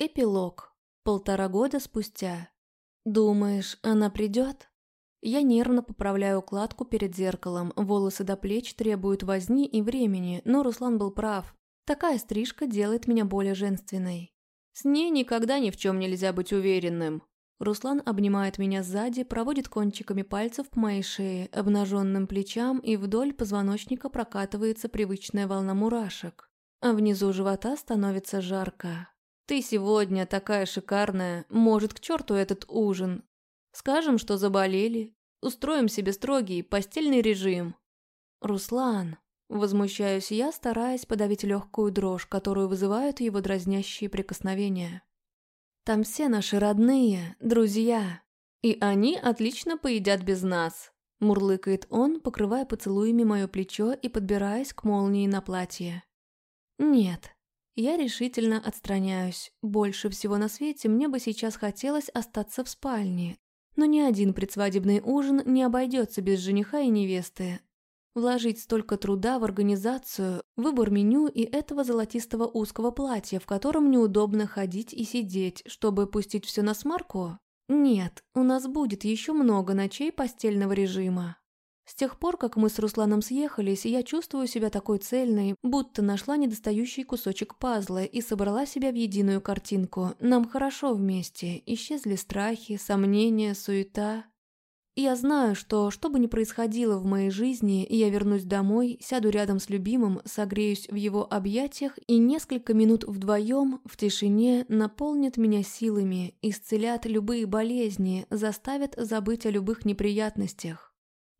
Эпилог. Полтора года спустя. Думаешь, она придет? Я нервно поправляю укладку перед зеркалом, волосы до плеч требуют возни и времени, но Руслан был прав. Такая стрижка делает меня более женственной. С ней никогда ни в чем нельзя быть уверенным. Руслан обнимает меня сзади, проводит кончиками пальцев по моей шее, обнаженным плечам, и вдоль позвоночника прокатывается привычная волна мурашек. А внизу живота становится жарко. Ты сегодня такая шикарная, может, к черту этот ужин. Скажем, что заболели, устроим себе строгий постельный режим. Руслан, возмущаюсь я, стараясь подавить легкую дрожь, которую вызывают его дразнящие прикосновения. Там все наши родные, друзья, и они отлично поедят без нас. Мурлыкает он, покрывая поцелуями мое плечо и подбираясь к молнии на платье. Нет, я решительно отстраняюсь. Больше всего на свете мне бы сейчас хотелось остаться в спальне. Но ни один предсвадебный ужин не обойдется без жениха и невесты. Вложить столько труда в организацию, выбор меню и этого золотистого узкого платья, в котором неудобно ходить и сидеть, чтобы пустить все на смарку? Нет, у нас будет еще много ночей постельного режима. С тех пор, как мы с Русланом съехались, я чувствую себя такой цельной, будто нашла недостающий кусочек пазла и собрала себя в единую картинку. Нам хорошо вместе, исчезли страхи, сомнения, суета. Я знаю, что, что бы ни происходило в моей жизни, я вернусь домой, сяду рядом с любимым, согреюсь в его объятиях и несколько минут вдвоем, в тишине, наполнят меня силами, исцелят любые болезни, заставят забыть о любых неприятностях.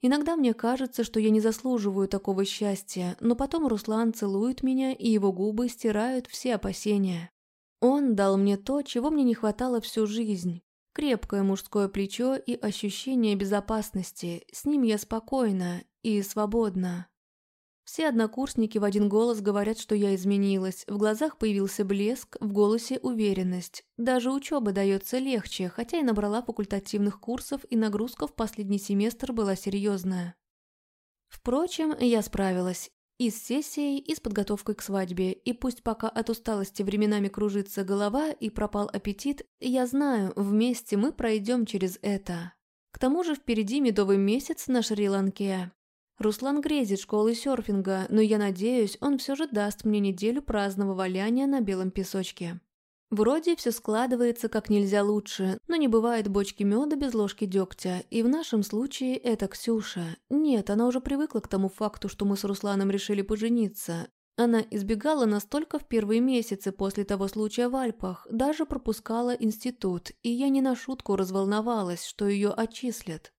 Иногда мне кажется, что я не заслуживаю такого счастья, но потом Руслан целует меня, и его губы стирают все опасения. Он дал мне то, чего мне не хватало всю жизнь. Крепкое мужское плечо и ощущение безопасности. С ним я спокойна и свободна. Все однокурсники в один голос говорят, что я изменилась. В глазах появился блеск, в голосе уверенность. Даже учеба дается легче, хотя и набрала факультативных курсов, и нагрузка в последний семестр была серьезная. Впрочем, я справилась. И с сессией, и с подготовкой к свадьбе. И пусть пока от усталости временами кружится голова и пропал аппетит, я знаю, вместе мы пройдем через это. К тому же впереди медовый месяц на Шри-Ланке. Руслан грезит школой серфинга, но я надеюсь, он все же даст мне неделю праздного валяния на белом песочке. Вроде все складывается как нельзя лучше, но не бывает бочки меда без ложки дегтя, и в нашем случае это Ксюша. Нет, она уже привыкла к тому факту, что мы с Русланом решили пожениться. Она избегала настолько в первые месяцы после того случая в Альпах, даже пропускала институт, и я не на шутку разволновалась, что ее отчислят.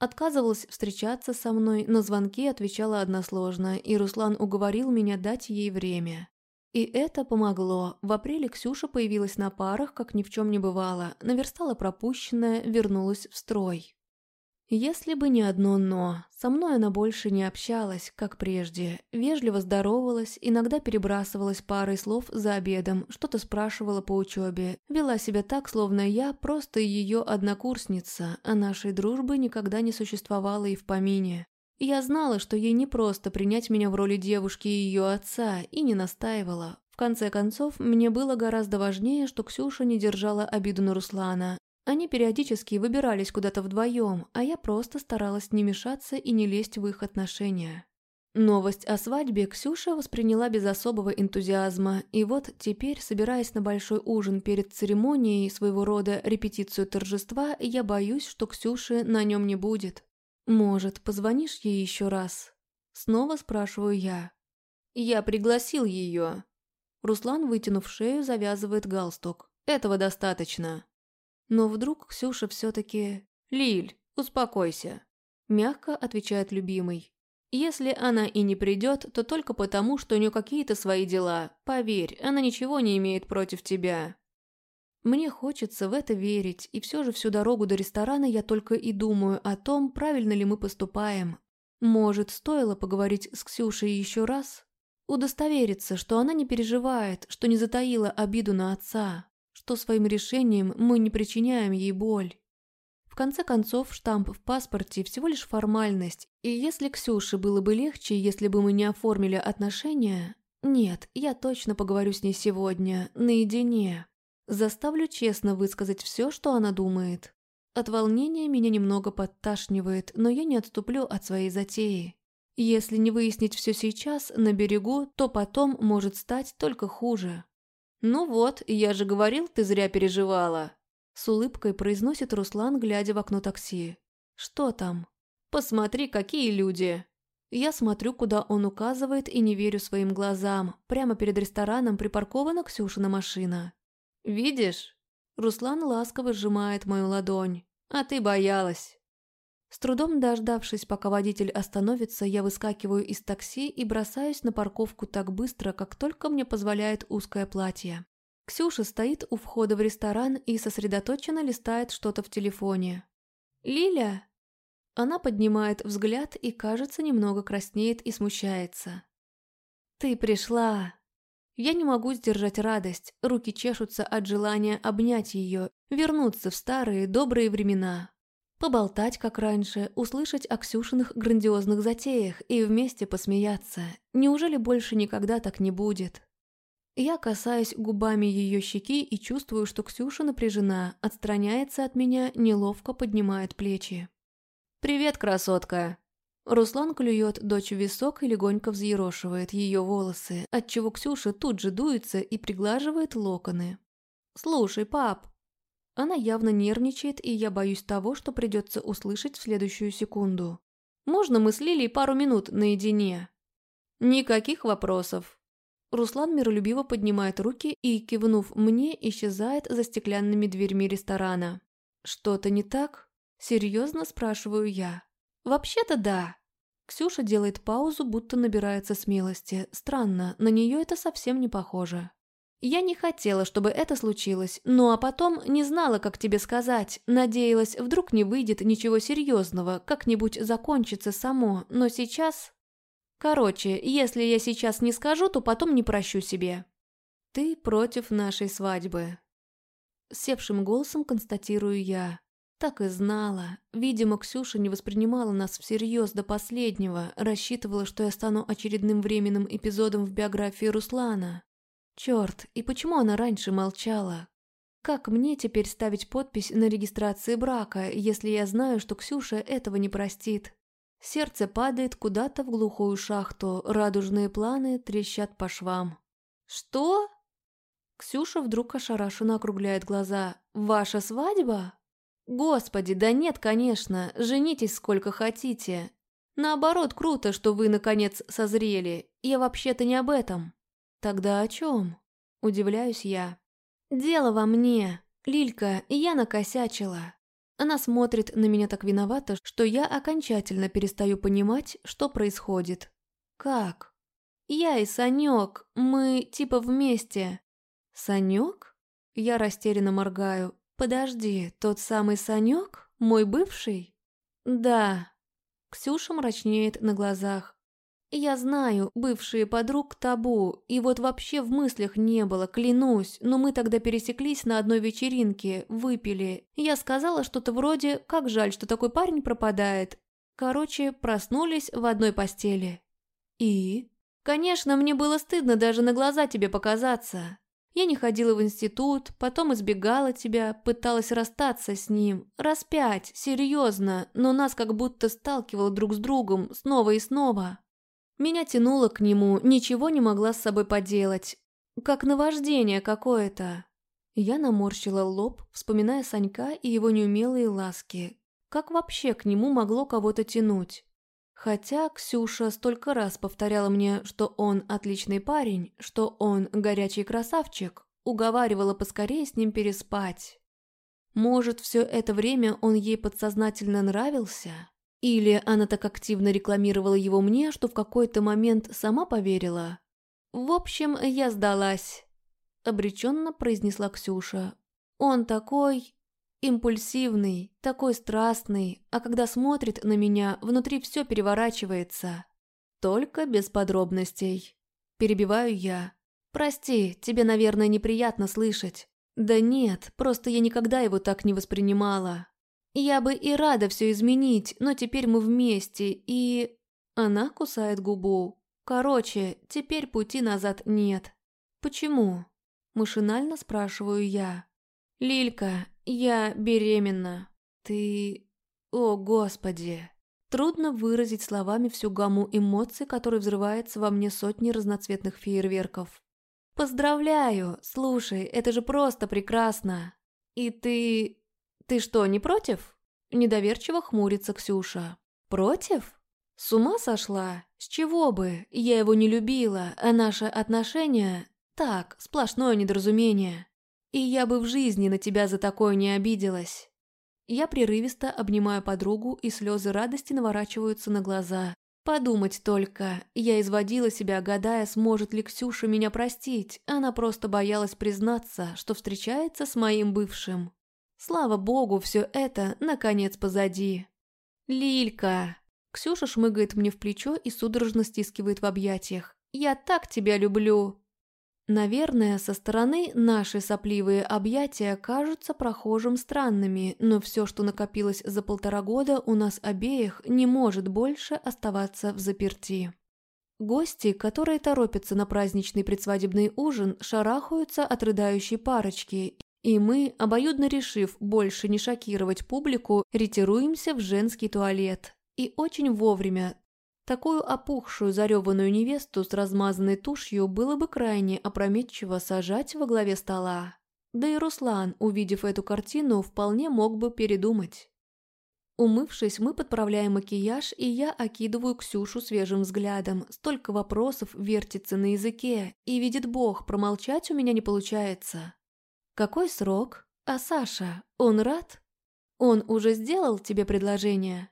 Отказывалась встречаться со мной, на звонки отвечала односложно, и Руслан уговорил меня дать ей время. И это помогло. В апреле Ксюша появилась на парах, как ни в чем не бывало, наверстала пропущенное, вернулась в строй. Если бы не одно «но», со мной она больше не общалась, как прежде. Вежливо здоровалась, иногда перебрасывалась парой слов за обедом, что-то спрашивала по учебе. Вела себя так, словно я просто ее однокурсница, а нашей дружбы никогда не существовало и в помине. Я знала, что ей не просто принять меня в роли девушки и ее отца, и не настаивала. В конце концов, мне было гораздо важнее, что Ксюша не держала обиду на Руслана, они периодически выбирались куда-то вдвоем, а я просто старалась не мешаться и не лезть в их отношения. Новость о свадьбе Ксюша восприняла без особого энтузиазма, и вот теперь, собираясь на большой ужин перед церемонией, своего рода репетицию торжества, я боюсь, что Ксюши на нем не будет. «Может, позвонишь ей еще раз?» Снова спрашиваю я. «Я пригласил ее». Руслан, вытянув шею, завязывает галстук. «Этого достаточно». Но вдруг Ксюша все-таки... «Лиль, успокойся», – мягко отвечает любимый. «Если она и не придет, то только потому, что у нее какие-то свои дела. Поверь, она ничего не имеет против тебя». Мне хочется в это верить, и все же всю дорогу до ресторана я только и думаю о том, правильно ли мы поступаем. Может, стоило поговорить с Ксюшей еще раз? Удостовериться, что она не переживает, что не затаила обиду на отца, что своим решением мы не причиняем ей боль. В конце концов, штамп в паспорте всего лишь формальность, и если Ксюше было бы легче, если бы мы не оформили отношения... Нет, я точно поговорю с ней сегодня, наедине. Заставлю честно высказать все, что она думает. От волнения меня немного подташнивает, но я не отступлю от своей затеи. Если не выяснить все сейчас, на берегу, то потом может стать только хуже. «Ну вот, я же говорил, ты зря переживала!» С улыбкой произносит Руслан, глядя в окно такси. «Что там?» «Посмотри, какие люди!» Я смотрю, куда он указывает, и не верю своим глазам. Прямо перед рестораном припаркована Ксюшина машина. «Видишь?» Руслан ласково сжимает мою ладонь. «А ты боялась». С трудом дождавшись, пока водитель остановится, я выскакиваю из такси и бросаюсь на парковку так быстро, как только мне позволяет узкое платье. Ксюша стоит у входа в ресторан и сосредоточенно листает что-то в телефоне. «Лиля?» Она поднимает взгляд и, кажется, немного краснеет и смущается. «Ты пришла!» Я не могу сдержать радость, руки чешутся от желания обнять ее, вернуться в старые добрые времена. Поболтать, как раньше, услышать о Ксюшиных грандиозных затеях и вместе посмеяться. Неужели больше никогда так не будет? Я касаюсь губами ее щеки и чувствую, что Ксюша напряжена, отстраняется от меня, неловко поднимает плечи. «Привет, красотка!» Руслан клюет дочь в висок и легонько взъерошивает ее волосы, отчего Ксюша тут же дуется и приглаживает локоны. «Слушай, пап!» Она явно нервничает, и я боюсь того, что придется услышать в следующую секунду. «Можно мы с Лилией пару минут наедине?» «Никаких вопросов!» Руслан миролюбиво поднимает руки и, кивнув мне, исчезает за стеклянными дверьми ресторана. «Что-то не так?» Серьезно спрашиваю я. Вообще-то да. Ксюша делает паузу, будто набирается смелости. Странно, на нее это совсем не похоже. Я не хотела, чтобы это случилось, ну а потом не знала, как тебе сказать. Надеялась, вдруг не выйдет ничего серьезного, как-нибудь закончится само, но сейчас... Короче, если я сейчас не скажу, то потом не прощу себе. Ты против нашей свадьбы. Севшим голосом констатирую я. Так и знала. Видимо, Ксюша не воспринимала нас всерьез до последнего, рассчитывала, что я стану очередным временным эпизодом в биографии Руслана. Черт, и почему она раньше молчала? Как мне теперь ставить подпись на регистрации брака, если я знаю, что Ксюша этого не простит? Сердце падает куда-то в глухую шахту, радужные планы трещат по швам. «Что?» Ксюша вдруг ошарашенно округляет глаза. «Ваша свадьба?» Господи, да нет, конечно, женитесь сколько хотите. Наоборот, круто, что вы, наконец, созрели. Я вообще-то не об этом. Тогда о чем? Удивляюсь я. Дело во мне. Лилька, я накосячила. Она смотрит на меня так виновато, что я окончательно перестаю понимать, что происходит. Как? Я и Санек, мы типа вместе. Санек? Я растерянно моргаю. «Подожди, тот самый Санек? Мой бывший?» «Да». Ксюша мрачнеет на глазах. «Я знаю, бывшие подруг табу, и вот вообще в мыслях не было, клянусь, но мы тогда пересеклись на одной вечеринке, выпили. Я сказала что-то вроде «как жаль, что такой парень пропадает». Короче, проснулись в одной постели. И? Конечно, мне было стыдно даже на глаза тебе показаться. Я не ходила в институт, потом избегала тебя, пыталась расстаться с ним. Раз пять, серьезно, но нас как будто сталкивало друг с другом снова и снова. Меня тянуло к нему, ничего не могла с собой поделать. Как наваждение какое-то. Я наморщила лоб, вспоминая Санька и его неумелые ласки. Как вообще к нему могло кого-то тянуть? Хотя Ксюша столько раз повторяла мне, что он отличный парень, что он горячий красавчик, уговаривала поскорее с ним переспать. Может, все это время он ей подсознательно нравился? Или она так активно рекламировала его мне, что в какой-то момент сама поверила? В общем, я сдалась. Обреченно произнесла Ксюша. Он такой... Импульсивный, такой страстный, а когда смотрит на меня, внутри все переворачивается. Только без подробностей. Перебиваю я. Прости, тебе, наверное, неприятно слышать. Да нет, просто я никогда его так не воспринимала. Я бы и рада все изменить, но теперь мы вместе, и... Она кусает губу. Короче, теперь пути назад нет. Почему? Машинально спрашиваю я. «Лилька, я беременна. Ты... О, Господи!» Трудно выразить словами всю гамму эмоций, которая взрывается во мне сотни разноцветных фейерверков. «Поздравляю! Слушай, это же просто прекрасно! И ты... ты что, не против?» Недоверчиво хмурится Ксюша. «Против? С ума сошла? С чего бы? Я его не любила, а наши отношения... Так, сплошное недоразумение. И я бы в жизни на тебя за такое не обиделась». Я прерывисто обнимаю подругу, и слезы радости наворачиваются на глаза. Подумать только, я изводила себя, гадая, сможет ли Ксюша меня простить. Она просто боялась признаться, что встречается с моим бывшим. Слава богу, все это, наконец, позади. «Лилька!» Ксюша шмыгает мне в плечо и судорожно стискивает в объятиях. «Я так тебя люблю!» Наверное, со стороны наши сопливые объятия кажутся прохожим странными, но все, что накопилось за полтора года, у нас обеих не может больше оставаться в заперти. Гости, которые торопятся на праздничный предсвадебный ужин, шарахаются от рыдающей парочки, и мы, обоюдно решив больше не шокировать публику, ретируемся в женский туалет. И очень вовремя, Такую опухшую, зареванную невесту с размазанной тушью было бы крайне опрометчиво сажать во главе стола. Да и Руслан, увидев эту картину, вполне мог бы передумать. Умывшись, мы подправляем макияж, и я окидываю Ксюшу свежим взглядом. Столько вопросов вертится на языке, и, видит Бог, промолчать у меня не получается. Какой срок? А Саша, он рад? Он уже сделал тебе предложение?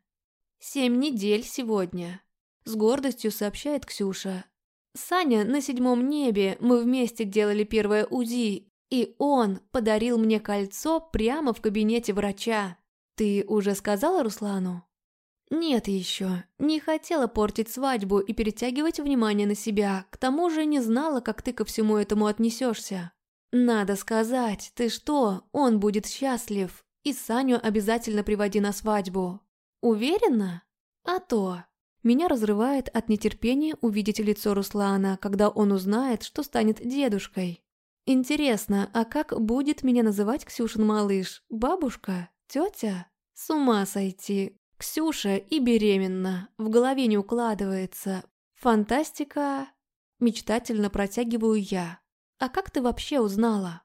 Семь недель сегодня. С гордостью сообщает Ксюша. Саня на седьмом небе, мы вместе делали первое УЗИ, и он подарил мне кольцо прямо в кабинете врача. Ты уже сказала Руслану? Нет еще. Не хотела портить свадьбу и перетягивать внимание на себя. К тому же не знала, как ты ко всему этому отнесешься. Надо сказать, ты что, он будет счастлив. И Саню обязательно приводи на свадьбу. Уверена? А то. Меня разрывает от нетерпения увидеть лицо Руслана, когда он узнает, что станет дедушкой. Интересно, а как будет меня называть Ксюшин малыш? Бабушка? Тетя? С ума сойти. Ксюша и беременна. В голове не укладывается. Фантастика. Мечтательно протягиваю я. А как ты вообще узнала?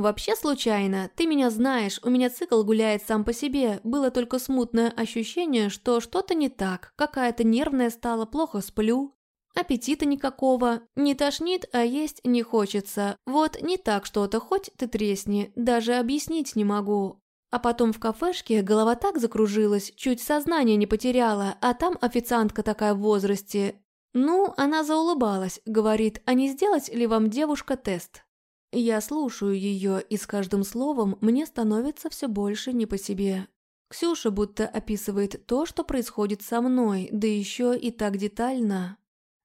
«Вообще случайно. Ты меня знаешь, у меня цикл гуляет сам по себе. Было только смутное ощущение, что что-то не так. Какая-то нервная стала, плохо сплю. Аппетита никакого. Не тошнит, а есть не хочется. Вот не так что-то, хоть ты тресни. Даже объяснить не могу. А потом в кафешке голова так закружилась, чуть сознание не потеряла, а там официантка такая в возрасте. Ну, она заулыбалась, говорит, а не сделать ли вам девушка тест? Я слушаю ее, и с каждым словом мне становится все больше не по себе. Ксюша будто описывает то, что происходит со мной, да еще и так детально.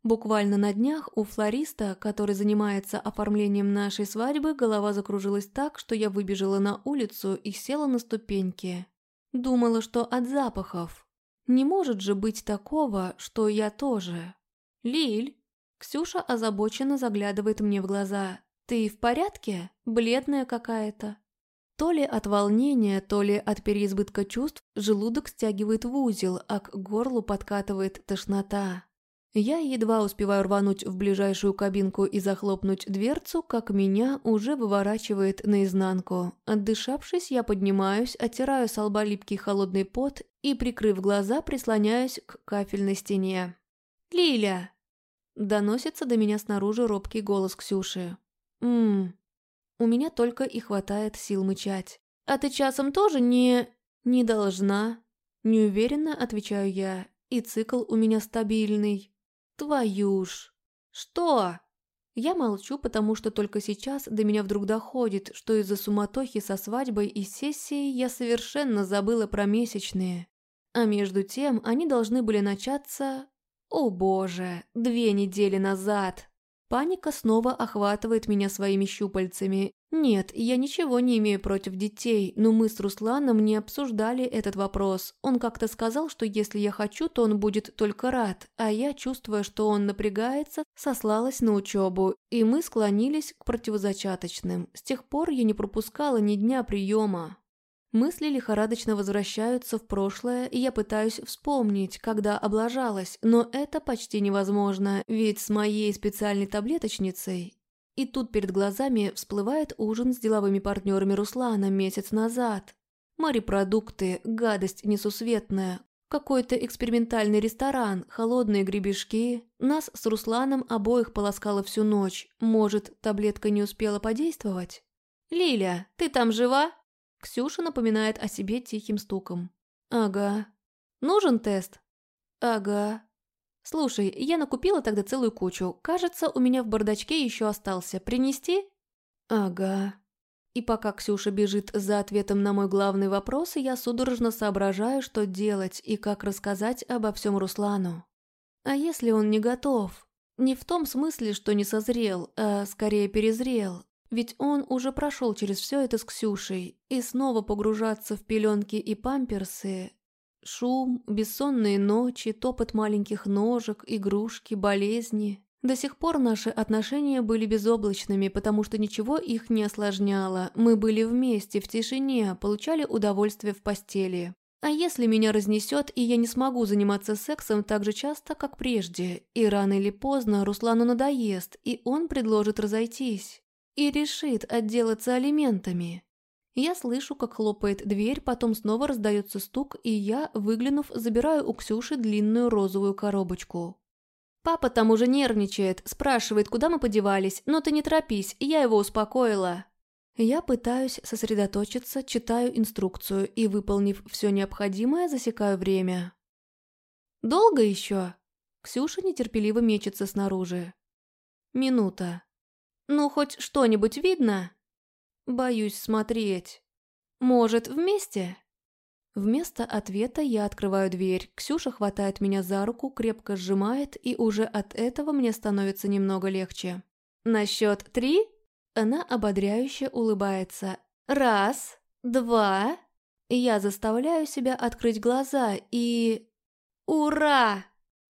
Буквально на днях у флориста, который занимается оформлением нашей свадьбы, голова закружилась так, что я выбежала на улицу и села на ступеньки. Думала, что от запахов. Не может же быть такого, что я тоже. «Лиль!» Ксюша озабоченно заглядывает мне в глаза. «Ты в порядке? Бледная какая-то». То ли от волнения, то ли от переизбытка чувств желудок стягивает в узел, а к горлу подкатывает тошнота. Я едва успеваю рвануть в ближайшую кабинку и захлопнуть дверцу, как меня уже выворачивает наизнанку. Отдышавшись, я поднимаюсь, оттираю с лба липкий холодный пот и, прикрыв глаза, прислоняюсь к кафельной стене. «Лиля!» Доносится до меня снаружи робкий голос Ксюши. Ммм, у меня только и хватает сил мычать. А ты часом тоже не... не должна? Неуверенно отвечаю я, и цикл у меня стабильный. Твою ж. Что? Я молчу, потому что только сейчас до меня вдруг доходит, что из-за суматохи со свадьбой и сессией я совершенно забыла про месячные. А между тем они должны были начаться... О боже, две недели назад. Паника снова охватывает меня своими щупальцами. Нет, я ничего не имею против детей, но мы с Русланом не обсуждали этот вопрос. Он как-то сказал, что если я хочу, то он будет только рад, а я, чувствуя, что он напрягается, сослалась на учебу, и мы склонились к противозачаточным. С тех пор я не пропускала ни дня приема. Мысли лихорадочно возвращаются в прошлое, и я пытаюсь вспомнить, когда облажалась, но это почти невозможно, ведь с моей специальной таблеточницей и тут перед глазами всплывает ужин с деловыми партнерами Руслана месяц назад. Морепродукты, гадость несусветная, какой-то экспериментальный ресторан, холодные гребешки. Нас с Русланом обоих полоскало всю ночь. Может, таблетка не успела подействовать? «Лиля, ты там жива?» Ксюша напоминает о себе тихим стуком. «Ага». «Нужен тест?» «Ага». «Слушай, я накупила тогда целую кучу. Кажется, у меня в бардачке еще остался. Принести?» «Ага». И пока Ксюша бежит за ответом на мой главный вопрос, я судорожно соображаю, что делать и как рассказать обо всем Руслану. А если он не готов? Не в том смысле, что не созрел, а скорее перезрел. Ведь он уже прошел через все это с Ксюшей, и снова погружаться в пеленки и памперсы Шум, бессонные ночи, топот маленьких ножек, игрушки, болезни. До сих пор наши отношения были безоблачными, потому что ничего их не осложняло. Мы были вместе, в тишине, получали удовольствие в постели. А если меня разнесет, и я не смогу заниматься сексом так же часто, как прежде, и рано или поздно Руслану надоест, и он предложит разойтись. И решит отделаться алиментами. Я слышу, как хлопает дверь, потом снова раздается стук, и я, выглянув, забираю у Ксюши длинную розовую коробочку. Папа там уже нервничает, спрашивает, куда мы подевались, но ты не торопись, я его успокоила. Я пытаюсь сосредоточиться, читаю инструкцию и, выполнив все необходимое, засекаю время. «Долго еще?» Ксюша нетерпеливо мечется снаружи. «Минута. Ну, хоть что-нибудь видно?» Боюсь смотреть. Может, вместе? Вместо ответа я открываю дверь. Ксюша хватает меня за руку, крепко сжимает, и уже от этого мне становится немного легче. На счет три она ободряюще улыбается. Раз, два. Я заставляю себя открыть глаза и... Ура!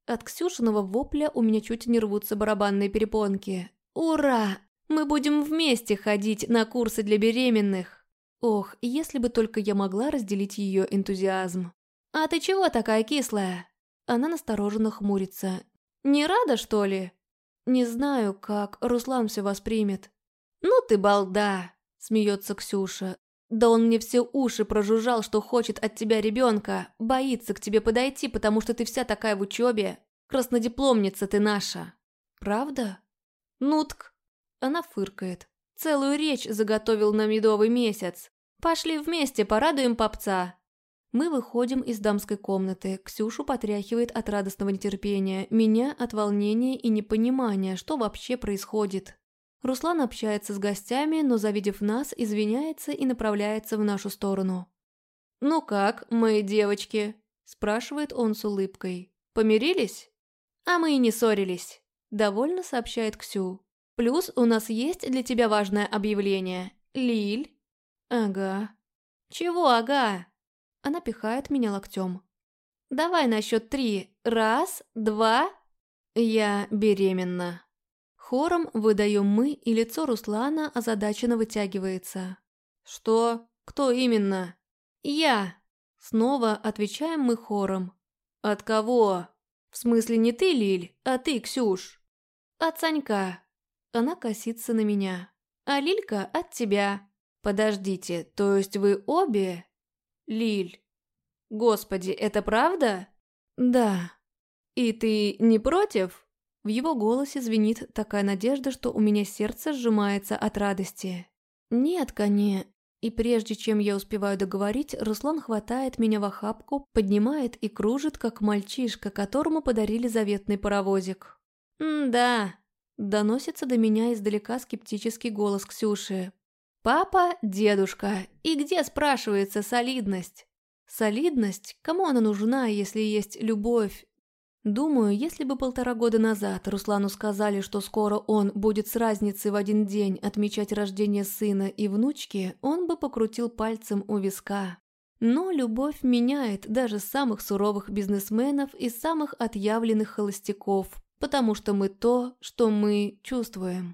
От Ксюшиного вопля у меня чуть не рвутся барабанные перепонки. Ура! Мы будем вместе ходить на курсы для беременных. Ох, если бы только я могла разделить ее энтузиазм. А ты чего такая кислая? Она настороженно хмурится. Не рада, что ли? Не знаю, как Руслан все воспримет. Ну ты балда, смеется Ксюша. Да он мне все уши прожужжал, что хочет от тебя ребенка, боится к тебе подойти, потому что ты вся такая в учебе. Краснодипломница ты наша. Правда? Нутк, она фыркает. Целую речь заготовил на медовый месяц. Пошли вместе, порадуем попца. Мы выходим из дамской комнаты. Ксюшу потряхивает от радостного нетерпения, меня от волнения и непонимания, что вообще происходит. Руслан общается с гостями, но, завидев нас, извиняется и направляется в нашу сторону. «Ну как, мои девочки?» – спрашивает он с улыбкой. «Помирились?» «А мы и не ссорились», – довольно сообщает Ксю. Плюс у нас есть для тебя важное объявление. Лиль. Ага. Чего ага? Она пихает меня локтем. Давай на счет три. Раз, два. Я беременна. Хором выдаем мы, и лицо Руслана озадаченно вытягивается. Что? Кто именно? Я. Снова отвечаем мы хором. От кого? В смысле не ты, Лиль, а ты, Ксюш. От Санька. Она косится на меня. «А Лилька от тебя». «Подождите, то есть вы обе?» «Лиль». «Господи, это правда?» «Да». «И ты не против?» В его голосе звенит такая надежда, что у меня сердце сжимается от радости. «Нет, коне». И прежде чем я успеваю договорить, Руслан хватает меня в охапку, поднимает и кружит, как мальчишка, которому подарили заветный паровозик. «М-да, Доносится до меня издалека скептический голос Ксюши. «Папа, дедушка, и где, спрашивается, солидность?» «Солидность? Кому она нужна, если есть любовь?» Думаю, если бы полтора года назад Руслану сказали, что скоро он будет с разницей в один день отмечать рождение сына и внучки, он бы покрутил пальцем у виска. Но любовь меняет даже самых суровых бизнесменов и самых отъявленных холостяков, потому что мы то, что мы чувствуем.